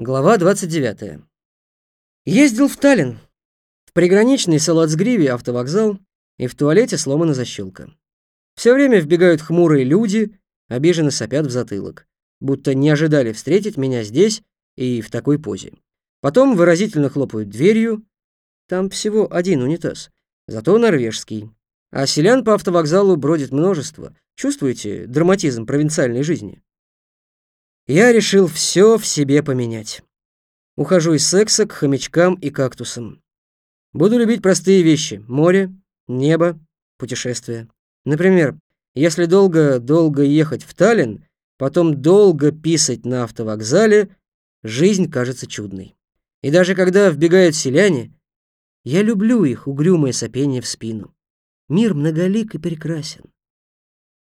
Глава 29. Ездил в Таллин, в приграничный Салацгриве автовокзал, и в туалете сломана защелка. Все время вбегают хмурые люди, обиженно сопят в затылок, будто не ожидали встретить меня здесь и в такой позе. Потом выразительно хлопают дверью. Там всего один унитаз, зато норвежский. А селян по автовокзалу бродит множество. Чувствуете драматизм провинциальной жизни? Я решил все в себе поменять. Ухожу из секса к хомячкам и кактусам. Буду любить простые вещи. Море, небо, путешествия. Например, если долго-долго ехать в Таллин, потом долго писать на автовокзале, жизнь кажется чудной. И даже когда вбегают селяне, я люблю их угрюмое сопение в спину. Мир многолик и прекрасен.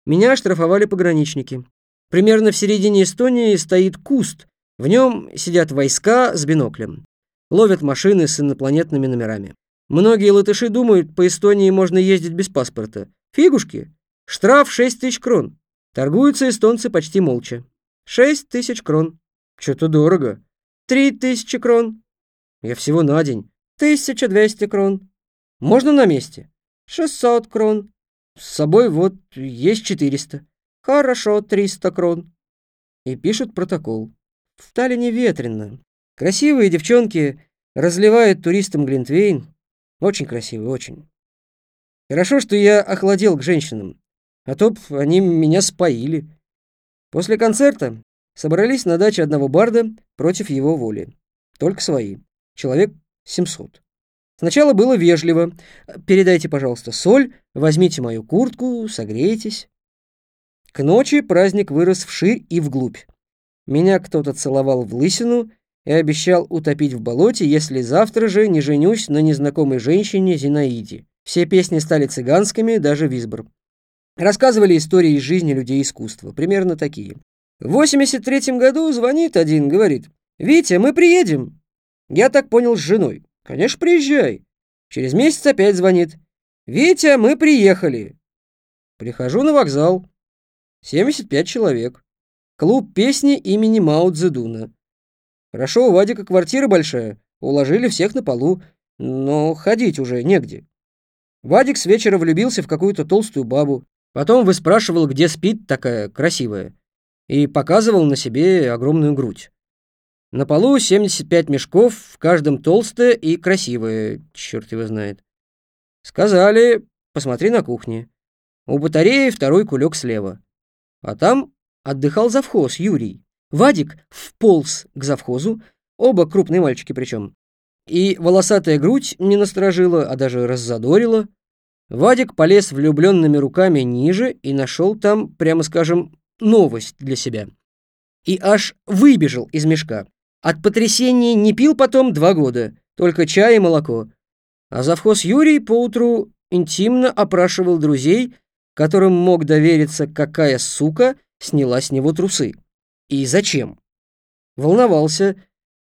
Меня оштрафовали пограничники. Примерно в середине Эстонии стоит куст. В нем сидят войска с биноклем. Ловят машины с инопланетными номерами. Многие латыши думают, по Эстонии можно ездить без паспорта. Фигушки. Штраф 6 тысяч крон. Торгуются эстонцы почти молча. 6 тысяч крон. Что-то дорого. 3 тысячи крон. Я всего на день. 1200 крон. Можно на месте? 600 крон. С собой вот есть 400. Хорошо, 300 крон. И пишут протокол. В Таллине ветрено. Красивые девчонки разливают туристам глинтвейн. Очень красивый, очень. Хорошо, что я охладел к женщинам, а то б они меня споили. После концерта собрались на даче одного барда против его воли. Только свои. Человек 700. Сначала было вежливо. «Передайте, пожалуйста, соль, возьмите мою куртку, согрейтесь». К ночи праздник вырос вширь и вглубь. Меня кто-то целовал в лысину и обещал утопить в болоте, если завтра же не женюсь на незнакомой женщине Зинаиде. Все песни стали цыганскими, даже Висбор. Рассказывали истории из жизни людей искусства, примерно такие. В 83-м году звонит один, говорит, «Витя, мы приедем». Я так понял с женой. «Конечно, приезжай». Через месяц опять звонит, «Витя, мы приехали». Прихожу на вокзал. 75 человек. Клуб песни имени Мао Цзэдуна. Хорошо, у Вадика квартира большая, уложили всех на полу, но ходить уже негде. Вадик с вечера влюбился в какую-то толстую бабу, потом выспрашивал, где спит такая красивая, и показывал на себе огромную грудь. На полу 75 мешков, в каждом толстое и красивое, черт его знает. Сказали, посмотри на кухне. У батареи второй кулек слева. А там отдыхал завхоз Юрий. Вадик вполз к завхозу, оба крупные мальчики причем. И волосатая грудь не насторожила, а даже раззадорила. Вадик полез влюбленными руками ниже и нашел там, прямо скажем, новость для себя. И аж выбежал из мешка. От потрясения не пил потом два года, только чай и молоко. А завхоз Юрий поутру интимно опрашивал друзей, которым мог довериться, какая сука сняла с него трусы. И зачем? Волновался,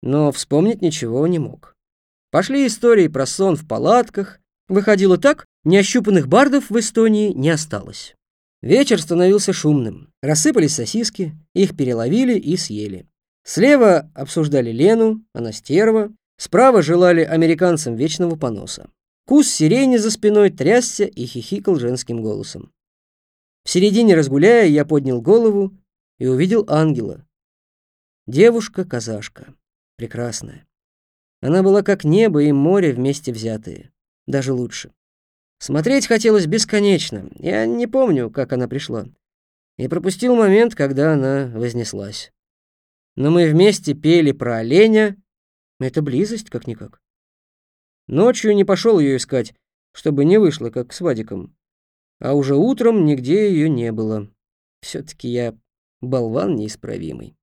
но вспомнить ничего не мог. Пошли истории про сон в палатках. Выходило так, неощупанных бардов в Эстонии не осталось. Вечер становился шумным. Рассыпались сосиски, их переловили и съели. Слева обсуждали Лену, она стерва. Справа желали американцам вечного поноса. Кус сирени за спиной трясся и хихикал женским голосом. В середине разгуляя, я поднял голову и увидел ангела. Девушка-казашка. Прекрасная. Она была как небо и море вместе взятые. Даже лучше. Смотреть хотелось бесконечно. Я не помню, как она пришла. И пропустил момент, когда она вознеслась. Но мы вместе пели про оленя. Это близость, как-никак. Ночью не пошел ее искать, чтобы не вышло, как с Вадиком. А уже утром нигде ее не было. Все-таки я болван неисправимый.